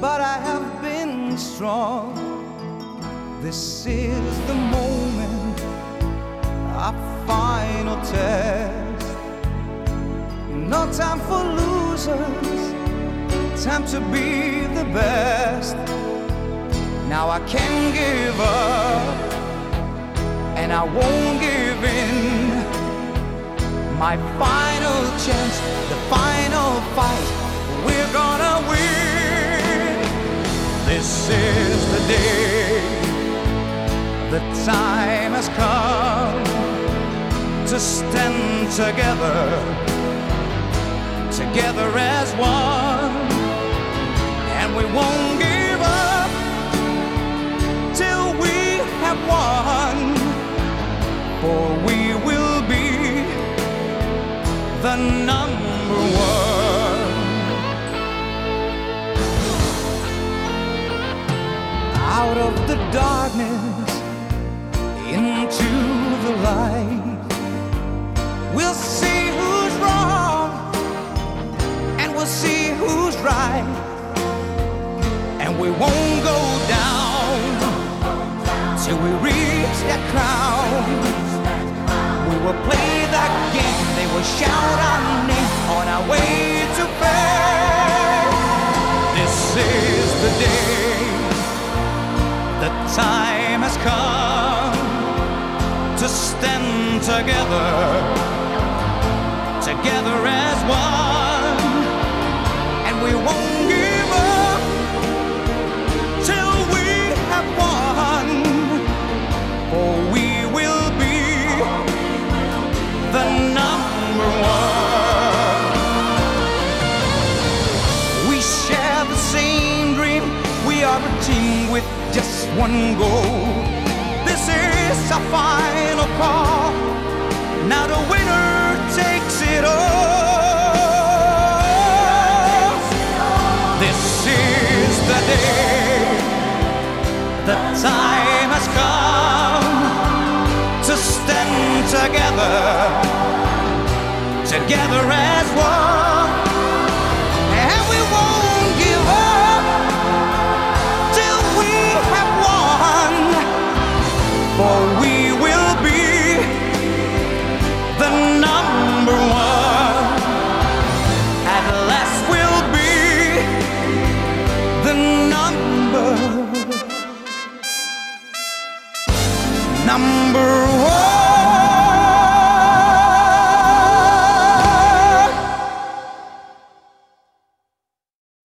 but I have been strong. This is the moment, our final test. No time for losers, time to be the best. Now I can give up and I won't give in. My final chance, the final fight, we're gonna. This is the day, the time has come to stand together, together as one, and we won't give up till we have won for we will be the number of the darkness into the light, we'll see who's wrong and we'll see who's right, and we won't go down till we reach that crown. We will play that game, they will shout our name on our way to fame. This is the day, time has come to stand together, are a team with just one goal. This is our final call. Now the winner takes it all. This is the day. The time has come to stand together, together number